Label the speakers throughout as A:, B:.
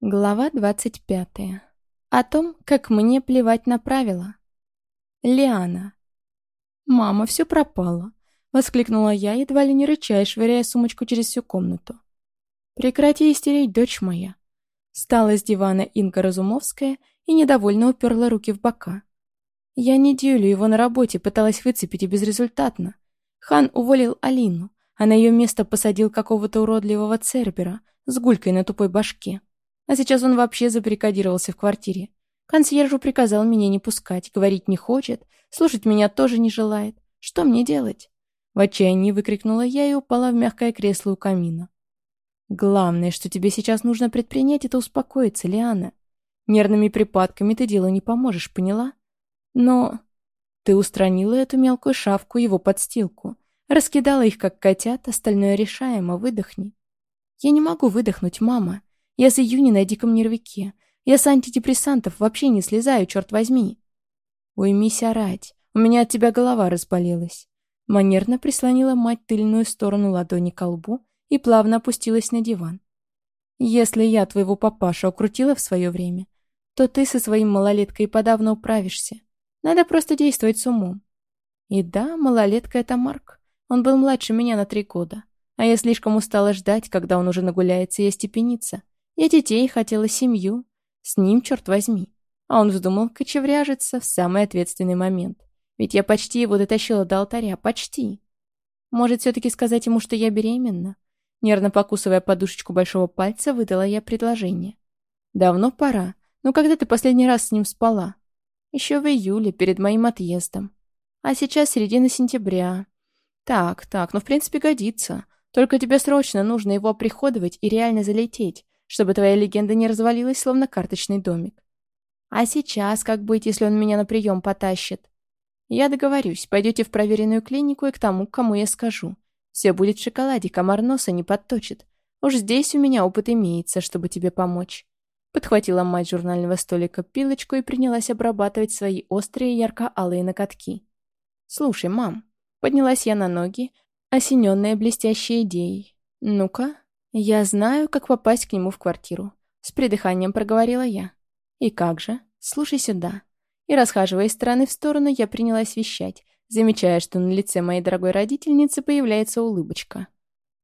A: Глава 25. О том, как мне плевать на правила. Лиана. «Мама, все пропало!» — воскликнула я, едва ли не рычая, швыряя сумочку через всю комнату. «Прекрати истереть, дочь моя!» Встала с дивана Инга Разумовская и недовольно уперла руки в бока. Я неделю его на работе пыталась выцепить и безрезультатно. Хан уволил Алину, а на ее место посадил какого-то уродливого цербера с гулькой на тупой башке. А сейчас он вообще забаррикадировался в квартире. Консьержу приказал меня не пускать, говорить не хочет, слушать меня тоже не желает. Что мне делать? В отчаянии выкрикнула я и упала в мягкое кресло у камина. Главное, что тебе сейчас нужно предпринять, это успокоиться, Лиана. Нервными припадками ты делу не поможешь, поняла? Но ты устранила эту мелкую шавку, его подстилку. Раскидала их, как котят, остальное решаемо, выдохни. Я не могу выдохнуть, мама. Я с июня на диком нервике. Я с антидепрессантов вообще не слезаю, черт возьми. Уймись орать. У меня от тебя голова разболелась. Манерно прислонила мать тыльную сторону ладони к лбу и плавно опустилась на диван. Если я твоего папаша укрутила в свое время, то ты со своим малолеткой подавно управишься. Надо просто действовать с умом. И да, малолетка — это Марк. Он был младше меня на три года. А я слишком устала ждать, когда он уже нагуляется и остепенится. Я детей хотела семью. С ним, черт возьми. А он вздумал кочевряжиться в самый ответственный момент. Ведь я почти его дотащила до алтаря. Почти. Может, все-таки сказать ему, что я беременна? Нервно покусывая подушечку большого пальца, выдала я предложение. Давно пора. Ну, когда ты последний раз с ним спала? Еще в июле, перед моим отъездом. А сейчас середина сентября. Так, так, ну, в принципе, годится. Только тебе срочно нужно его оприходовать и реально залететь чтобы твоя легенда не развалилась, словно карточный домик. А сейчас как быть, если он меня на прием потащит? Я договорюсь, пойдете в проверенную клинику и к тому, кому я скажу. Все будет в шоколаде, комар носа не подточит. Уж здесь у меня опыт имеется, чтобы тебе помочь. Подхватила мать журнального столика пилочку и принялась обрабатывать свои острые ярко-алые ноготки. «Слушай, мам», — поднялась я на ноги, осененная блестящей идеей. «Ну-ка, «Я знаю, как попасть к нему в квартиру», — с придыханием проговорила я. «И как же? Слушай сюда». И, расхаживая из стороны в сторону, я принялась вещать, замечая, что на лице моей дорогой родительницы появляется улыбочка.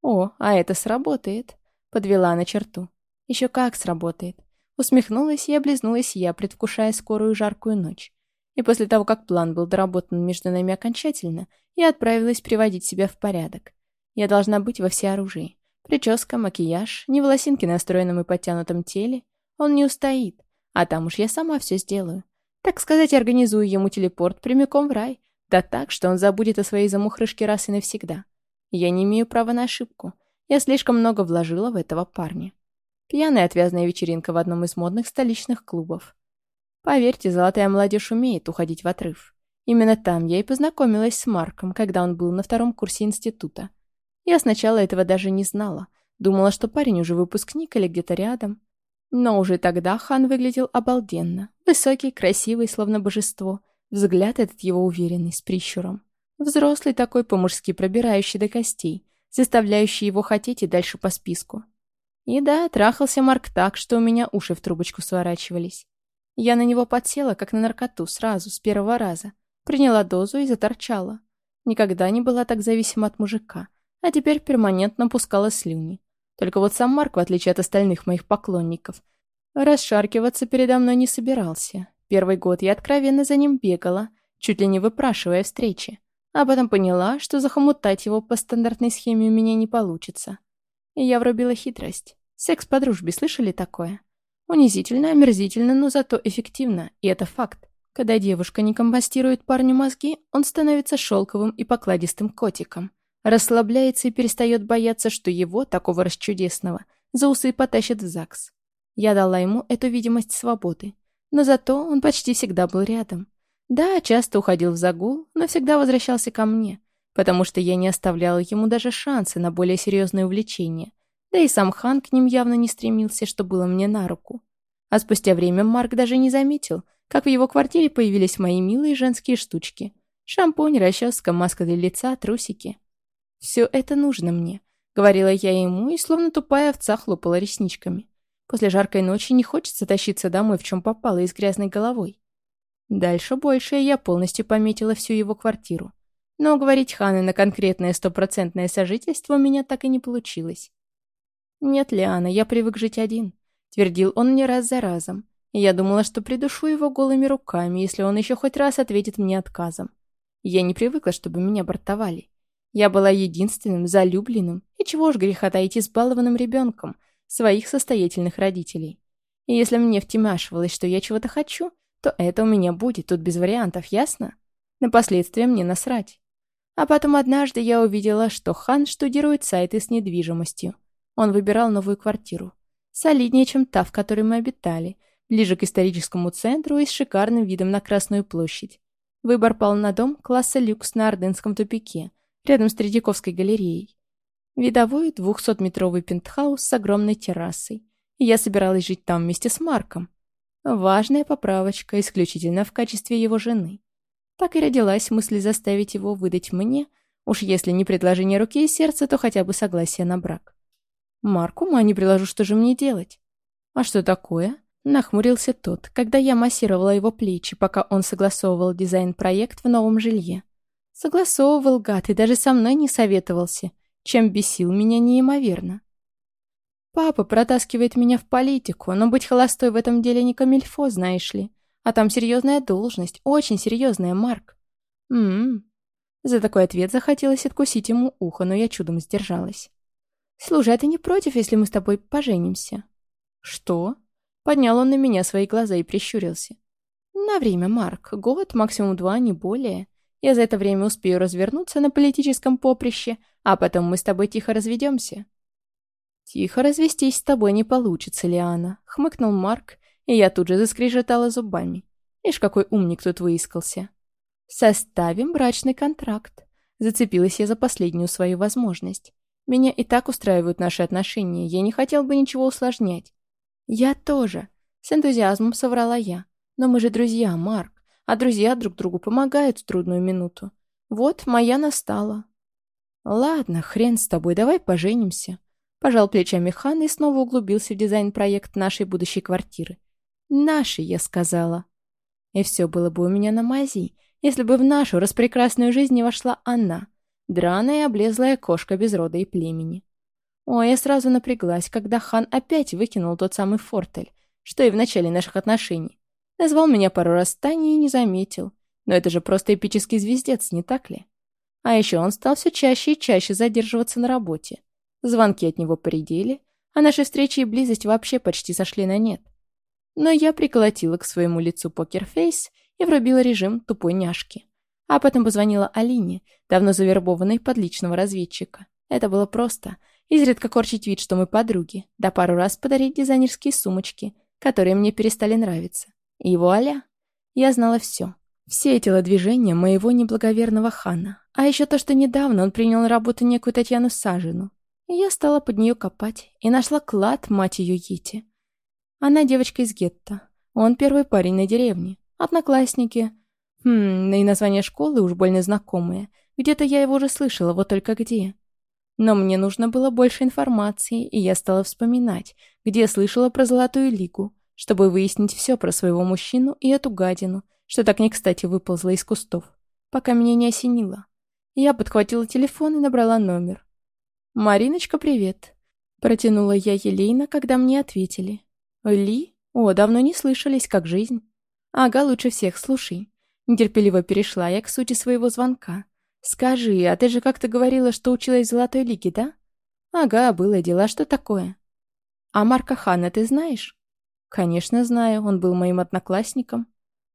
A: «О, а это сработает», — подвела на черту. «Еще как сработает». Усмехнулась и облизнулась я, предвкушая скорую жаркую ночь. И после того, как план был доработан между нами окончательно, я отправилась приводить себя в порядок. Я должна быть во всеоружии. Прическа, макияж, не волосинки на стройном и подтянутом теле. Он не устоит, а там уж я сама все сделаю. Так сказать, организую ему телепорт прямиком в рай. Да так, что он забудет о своей замухрышке раз и навсегда. Я не имею права на ошибку. Я слишком много вложила в этого парня. Пьяная отвязная вечеринка в одном из модных столичных клубов. Поверьте, золотая молодежь умеет уходить в отрыв. Именно там я и познакомилась с Марком, когда он был на втором курсе института. Я сначала этого даже не знала. Думала, что парень уже выпускник или где-то рядом. Но уже тогда хан выглядел обалденно. Высокий, красивый, словно божество. Взгляд этот его уверенный, с прищуром. Взрослый такой, по-мужски пробирающий до костей, заставляющий его хотеть и дальше по списку. И да, трахался Марк так, что у меня уши в трубочку сворачивались. Я на него подсела, как на наркоту, сразу, с первого раза. Приняла дозу и заторчала. Никогда не была так зависима от мужика а теперь перманентно пускала слюни. Только вот сам Марк, в отличие от остальных моих поклонников, расшаркиваться передо мной не собирался. Первый год я откровенно за ним бегала, чуть ли не выпрашивая встречи, а потом поняла, что захомутать его по стандартной схеме у меня не получится. И я врубила хитрость. Секс по дружбе, слышали такое? Унизительно, омерзительно, но зато эффективно, и это факт. Когда девушка не компостирует парню мозги, он становится шелковым и покладистым котиком — Расслабляется и перестает бояться, что его, такого расчудесного, за усы потащат в ЗАГС. Я дала ему эту видимость свободы. Но зато он почти всегда был рядом. Да, часто уходил в загул, но всегда возвращался ко мне, потому что я не оставляла ему даже шансы на более серьезное увлечение. Да и сам хан к ним явно не стремился, что было мне на руку. А спустя время Марк даже не заметил, как в его квартире появились мои милые женские штучки. Шампунь, расческа, маска для лица, трусики. «Все это нужно мне», — говорила я ему и словно тупая овца хлопала ресничками. После жаркой ночи не хочется тащиться домой, в чем попало, и с грязной головой. Дальше больше я полностью пометила всю его квартиру. Но уговорить Ханы на конкретное стопроцентное сожительство у меня так и не получилось. «Нет, Лиана, я привык жить один», — твердил он мне раз за разом. Я думала, что придушу его голыми руками, если он еще хоть раз ответит мне отказом. Я не привыкла, чтобы меня бортовали. Я была единственным, залюбленным и чего уж греха таить избалованным ребенком своих состоятельных родителей. И если мне втемяшивалось, что я чего-то хочу, то это у меня будет, тут без вариантов, ясно? На последствия мне насрать. А потом однажды я увидела, что Хан штудирует сайты с недвижимостью. Он выбирал новую квартиру. Солиднее, чем та, в которой мы обитали, ближе к историческому центру и с шикарным видом на Красную площадь. Выбор пал на дом класса люкс на Ордынском тупике, рядом с Третьяковской галереей. Видовой 200-метровый пентхаус с огромной террасой. Я собиралась жить там вместе с Марком. Важная поправочка, исключительно в качестве его жены. Так и родилась мысль заставить его выдать мне, уж если не предложение руки и сердца, то хотя бы согласие на брак. Марку ума не приложу, что же мне делать? А что такое? Нахмурился тот, когда я массировала его плечи, пока он согласовывал дизайн-проект в новом жилье. Согласовывал, гад, и даже со мной не советовался, чем бесил меня неимоверно. Папа протаскивает меня в политику, но быть холостой в этом деле не камильфо, знаешь ли. А там серьезная должность, очень серьезная, Марк. Ммм. За такой ответ захотелось откусить ему ухо, но я чудом сдержалась. «Слушай, а ты не против, если мы с тобой поженимся?» «Что?» Поднял он на меня свои глаза и прищурился. «На время, Марк. Год, максимум два, не более. Я за это время успею развернуться на политическом поприще, а потом мы с тобой тихо разведемся». «Тихо развестись с тобой не получится, Лиана», — хмыкнул Марк и я тут же заскрежетала зубами. Ишь, какой умник тут выискался. «Составим брачный контракт», — зацепилась я за последнюю свою возможность. «Меня и так устраивают наши отношения, я не хотел бы ничего усложнять». «Я тоже», — с энтузиазмом соврала я. «Но мы же друзья, Марк, а друзья друг другу помогают в трудную минуту. Вот, моя настала». «Ладно, хрен с тобой, давай поженимся», — пожал плечами Хан и снова углубился в дизайн-проект нашей будущей квартиры. «Наши», я сказала. И все было бы у меня на мази, если бы в нашу распрекрасную жизнь не вошла она, драная и облезлая кошка без рода и племени. Ой, я сразу напряглась, когда хан опять выкинул тот самый фортель, что и в начале наших отношений. Назвал меня пару раз Таней и не заметил. Но это же просто эпический звездец, не так ли? А еще он стал все чаще и чаще задерживаться на работе. Звонки от него поредели, а наши встречи и близость вообще почти сошли на нет. Но я приколотила к своему лицу покерфейс и врубила режим тупой няшки. А потом позвонила Алине, давно завербованной под личного разведчика. Это было просто. Изредка корчить вид, что мы подруги, да пару раз подарить дизайнерские сумочки, которые мне перестали нравиться. И вуаля! Я знала все. Все телодвижения моего неблаговерного хана. А еще то, что недавно он принял на работу некую Татьяну Сажину. И я стала под нее копать и нашла клад, мать ее Йети. Она девочка из гетто. Он первый парень на деревне. Одноклассники. Хм, и название школы уж больно знакомое. Где-то я его уже слышала, вот только где. Но мне нужно было больше информации, и я стала вспоминать, где слышала про Золотую Лигу, чтобы выяснить все про своего мужчину и эту гадину, что так не кстати выползла из кустов, пока меня не осенило. Я подхватила телефон и набрала номер. «Мариночка, привет!» Протянула я Елейна, когда мне ответили. «Ли? О, давно не слышались, как жизнь?» «Ага, лучше всех, слушай». Нетерпеливо перешла я к сути своего звонка. «Скажи, а ты же как-то говорила, что училась в Золотой Лиге, да?» «Ага, было дело. А что такое?» «А Марка Хана ты знаешь?» «Конечно знаю, он был моим одноклассником».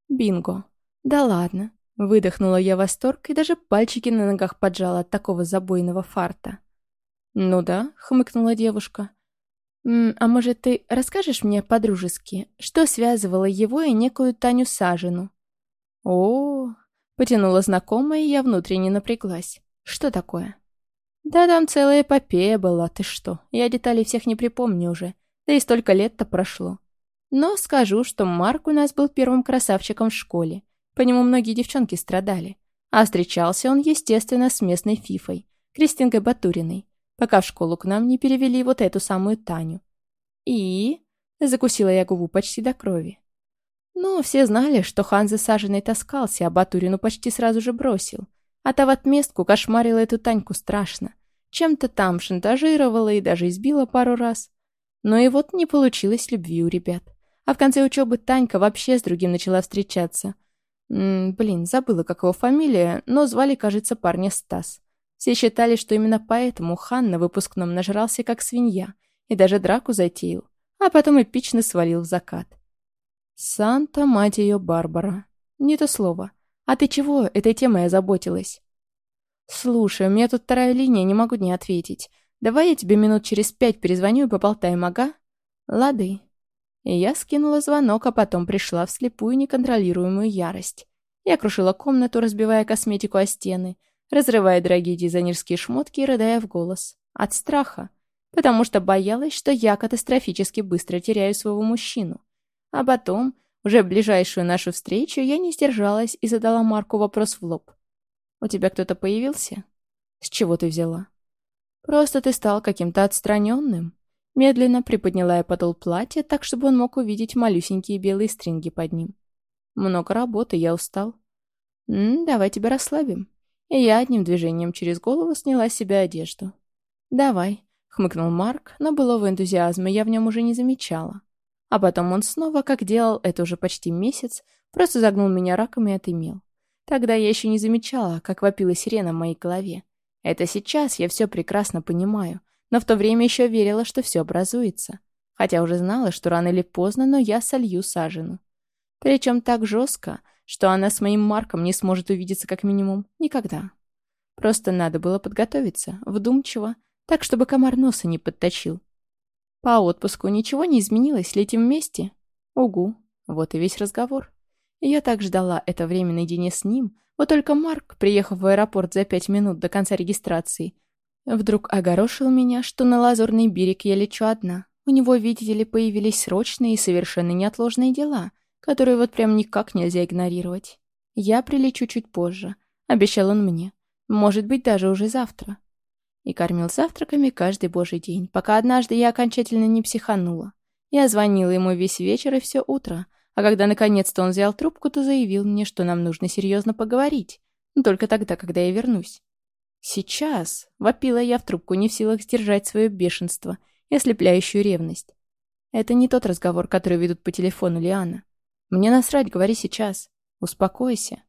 A: «Бинго». «Да ладно». Выдохнула я восторг и даже пальчики на ногах поджала от такого забойного фарта. «Ну да», — хмыкнула девушка. «А может, ты расскажешь мне по-дружески, что связывало его и некую Таню Сажину?» «О, -о, -о потянула знакомая, и я внутренне напряглась. Что такое?» «Да там целая эпопея была, ты что? Я деталей всех не припомню уже. Да и столько лет-то прошло. Но скажу, что Марк у нас был первым красавчиком в школе. По нему многие девчонки страдали. А встречался он, естественно, с местной фифой, Кристинкой Батуриной пока в школу к нам не перевели вот эту самую Таню. И... Закусила я губу почти до крови. Ну, все знали, что хан за саженой таскался, а Батурину почти сразу же бросил. А та в отместку кошмарила эту Таньку страшно. Чем-то там шантажировала и даже избила пару раз. Но и вот не получилось любви у ребят. А в конце учебы Танька вообще с другим начала встречаться. М -м, блин, забыла, как его фамилия, но звали, кажется, парня Стас. Все считали, что именно поэтому хан на выпускном нажрался как свинья и даже драку затеял, а потом эпично свалил в закат. Санта, мать ее, Барбара. Не то слово. А ты чего этой темой озаботилась? Слушай, у меня тут вторая линия, не могу не ответить. Давай я тебе минут через пять перезвоню и поболтаем, ага? Лады. И я скинула звонок, а потом пришла в слепую неконтролируемую ярость. Я крушила комнату, разбивая косметику о стены, разрывая дорогие дизайнерские шмотки и рыдая в голос. От страха. Потому что боялась, что я катастрофически быстро теряю своего мужчину. А потом, уже ближайшую нашу встречу, я не сдержалась и задала Марку вопрос в лоб. «У тебя кто-то появился?» «С чего ты взяла?» «Просто ты стал каким-то отстраненным». Медленно приподняла я подол платья, так, чтобы он мог увидеть малюсенькие белые стринги под ним. «Много работы, я устал». «М -м, «Давай тебя расслабим». И я одним движением через голову сняла с себя одежду. «Давай», — хмыкнул Марк, но былого энтузиазма я в нем уже не замечала. А потом он снова, как делал это уже почти месяц, просто загнул меня раком и отымел. Тогда я еще не замечала, как вопила сирена в моей голове. Это сейчас я все прекрасно понимаю, но в то время еще верила, что все образуется. Хотя уже знала, что рано или поздно, но я солью сажену. Причем так жестко, что она с моим Марком не сможет увидеться как минимум никогда. Просто надо было подготовиться, вдумчиво, так, чтобы комар носа не подточил. По отпуску ничего не изменилось, летим вместе? Угу, вот и весь разговор. Я так ждала это время наедине с ним, вот только Марк, приехав в аэропорт за пять минут до конца регистрации, вдруг огорошил меня, что на Лазурный берег я лечу одна. У него, видите ли, появились срочные и совершенно неотложные дела, которые вот прям никак нельзя игнорировать. Я прилечу чуть позже, обещал он мне. Может быть, даже уже завтра и кормил завтраками каждый божий день, пока однажды я окончательно не психанула. Я звонила ему весь вечер и все утро, а когда наконец-то он взял трубку, то заявил мне, что нам нужно серьезно поговорить, но только тогда, когда я вернусь. «Сейчас!» — вопила я в трубку, не в силах сдержать свое бешенство и ослепляющую ревность. «Это не тот разговор, который ведут по телефону Лиана. Мне насрать, говори сейчас. Успокойся.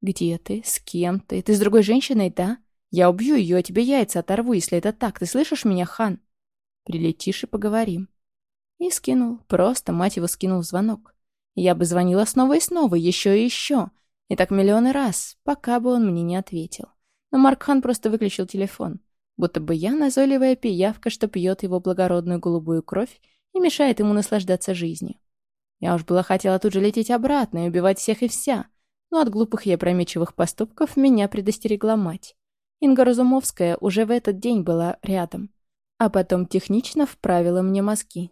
A: Где ты? С кем ты? Ты с другой женщиной, да? Я убью ее, а тебе яйца оторву, если это так. Ты слышишь меня, хан? Прилетишь и поговорим. И скинул. Просто, мать его, скинул звонок. Я бы звонила снова и снова, еще и еще. И так миллионы раз, пока бы он мне не ответил. Но Маркхан просто выключил телефон. Будто бы я назойливая пиявка, что пьет его благородную голубую кровь и мешает ему наслаждаться жизнью. Я уж была хотела тут же лететь обратно и убивать всех и вся, но от глупых и опрометчивых поступков меня предостерегла мать. Инга Разумовская уже в этот день была рядом. А потом технично вправила мне мозги.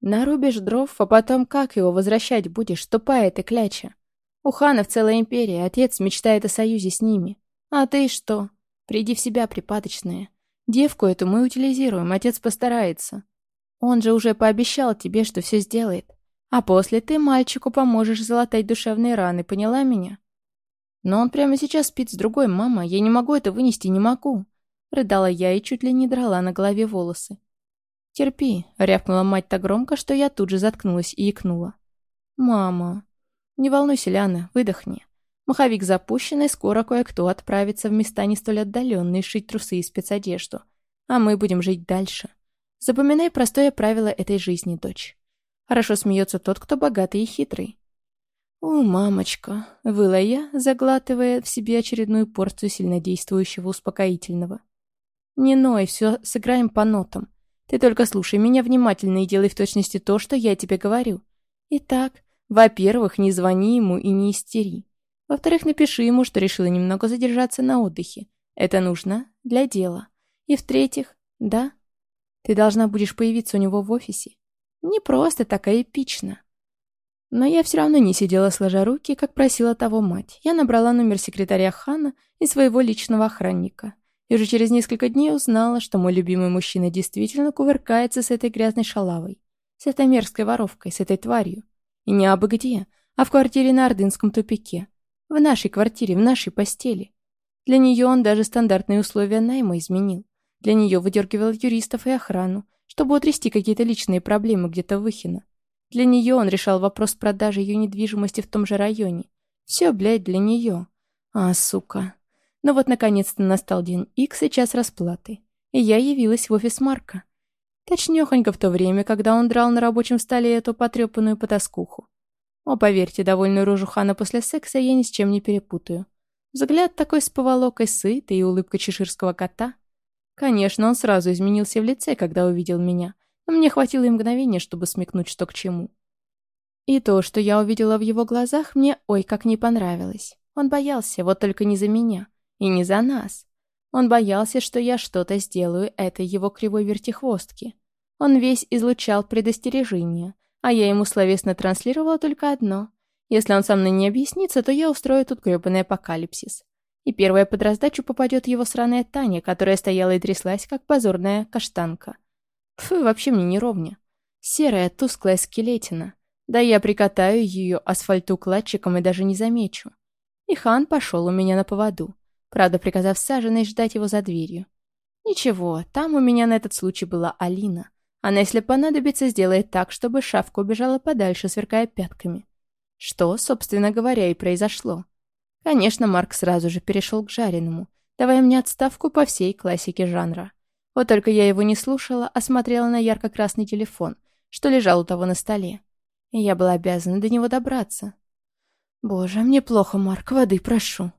A: Нарубишь дров, а потом как его возвращать будешь, тупая ты кляча? У ханов целая империя, отец мечтает о союзе с ними. А ты что? Приди в себя, припадочная. Девку эту мы утилизируем, отец постарается. Он же уже пообещал тебе, что все сделает. А после ты мальчику поможешь залатать душевные раны, поняла меня? Но он прямо сейчас спит с другой, мама. Я не могу это вынести, не могу. Рыдала я и чуть ли не драла на голове волосы. «Терпи», — рявкнула мать так громко, что я тут же заткнулась и икнула. «Мама...» «Не волнуйся, Ляна, выдохни. Маховик запущенный, скоро кое-кто отправится в места не столь отдаленные шить трусы и спецодежду. А мы будем жить дальше. Запоминай простое правило этой жизни, дочь. Хорошо смеется тот, кто богатый и хитрый. «О, мамочка!» — выла я, заглатывая в себе очередную порцию сильнодействующего успокоительного. «Не ной, все сыграем по нотам. Ты только слушай меня внимательно и делай в точности то, что я тебе говорю. Итак, во-первых, не звони ему и не истери. Во-вторых, напиши ему, что решила немного задержаться на отдыхе. Это нужно для дела. И в-третьих, да, ты должна будешь появиться у него в офисе. Не просто так, а эпично. Но я все равно не сидела сложа руки, как просила того мать. Я набрала номер секретаря Хана и своего личного охранника. И уже через несколько дней узнала, что мой любимый мужчина действительно кувыркается с этой грязной шалавой. С этой мерзкой воровкой, с этой тварью. И не абы где, а в квартире на Ордынском тупике. В нашей квартире, в нашей постели. Для нее он даже стандартные условия найма изменил. Для нее выдергивал юристов и охрану, чтобы утрясти какие-то личные проблемы где-то в Ихино. Для нее он решал вопрос продажи ее недвижимости в том же районе. Все, блядь, для нее. А, сука. Ну вот, наконец-то настал день Икс и час расплаты. И я явилась в офис Марка. Точнёхонько в то время, когда он драл на рабочем столе эту потрепанную потаскуху. О, поверьте, довольную рожу Хана после секса я ни с чем не перепутаю. Взгляд такой с поволокой сытый и улыбка чеширского кота. Конечно, он сразу изменился в лице, когда увидел меня, но мне хватило и мгновения, чтобы смекнуть, что к чему. И то, что я увидела в его глазах, мне ой как не понравилось. Он боялся, вот только не за меня. И не за нас. Он боялся, что я что-то сделаю этой его кривой вертихвостки. Он весь излучал предостережение, а я ему словесно транслировала только одно. Если он со мной не объяснится, то я устрою тут грёбаный апокалипсис. И первая под раздачу попадет его сраная Таня, которая стояла и тряслась, как позорная каштанка. Фу, вообще мне не ровня. Серая, тусклая скелетина. Да я прикатаю ее асфальтоукладчиком и даже не замечу. И хан пошел у меня на поводу правда приказав саженной ждать его за дверью. Ничего, там у меня на этот случай была Алина. Она, если понадобится, сделает так, чтобы шавка убежала подальше, сверкая пятками. Что, собственно говоря, и произошло. Конечно, Марк сразу же перешел к жареному, давая мне отставку по всей классике жанра. Вот только я его не слушала, а смотрела на ярко-красный телефон, что лежал у того на столе. И я была обязана до него добраться. «Боже, мне плохо, Марк, воды прошу».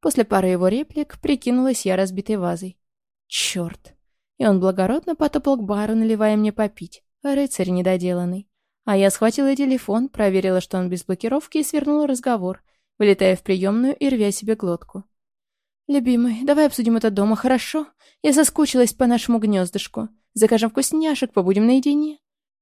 A: После пары его реплик прикинулась я разбитой вазой. Черт! И он благородно потопал к бару, наливая мне попить. Рыцарь недоделанный. А я схватила телефон, проверила, что он без блокировки, и свернула разговор, вылетая в приемную и рвя себе глотку. «Любимый, давай обсудим это дома, хорошо? Я соскучилась по нашему гнездышку. Закажем вкусняшек, побудем наедине».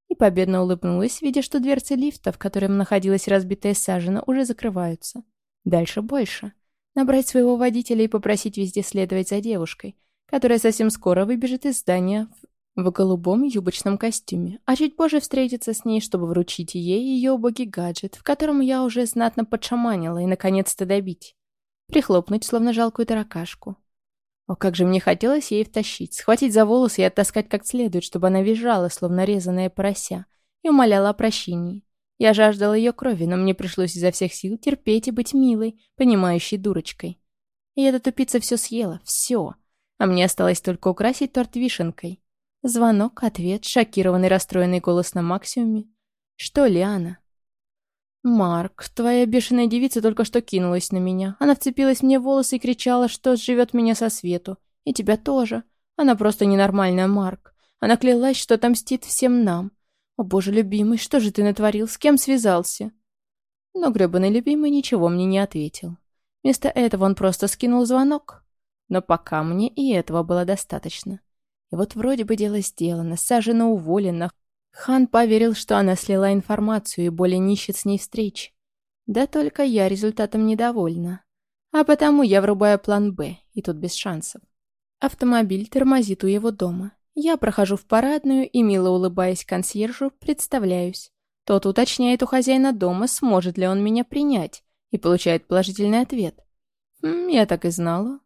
A: И победно улыбнулась, видя, что дверцы лифта, в котором находилась разбитая сажена, уже закрываются. Дальше больше. Набрать своего водителя и попросить везде следовать за девушкой, которая совсем скоро выбежит из здания в, голубом юбочном костюме, а чуть позже встретиться с ней, чтобы вручить ей ее убогий гаджет, в котором я уже знатно подшаманила и наконец-то добить. Прихлопнуть, словно жалкую таракашку. О, как же мне хотелось ей втащить, схватить за волосы и оттаскать как следует, чтобы она визжала, словно резаная порося, и умоляла о прощении. Я жаждала ее крови, но мне пришлось изо всех сил терпеть и быть милой, понимающей дурочкой. И эта тупица все съела, все. А мне осталось только украсить торт вишенкой. Звонок, ответ, шокированный, расстроенный голос на максимуме. Что, Лиана? «Марк, твоя бешеная девица только что кинулась на меня. Она вцепилась мне в волосы и кричала, что сживет меня со свету. И тебя тоже. Она просто ненормальная, Марк. Она клялась, что отомстит всем нам. «О боже, любимый, что же ты натворил? С кем связался?» Но гребаный любимый ничего мне не ответил. Вместо этого он просто скинул звонок. Но пока мне и этого было достаточно. И вот вроде бы дело сделано, сажена уволена. Хан поверил, что она слила информацию и более не ищет с ней встреч. Да только я результатом недовольна. А потому я врубаю план «Б», и тут без шансов. Автомобиль тормозит у его дома. Я прохожу в парадную и, мило улыбаясь консьержу, представляюсь. Тот уточняет у хозяина дома, сможет ли он меня принять, и получает положительный ответ. «М, «Я так и знала.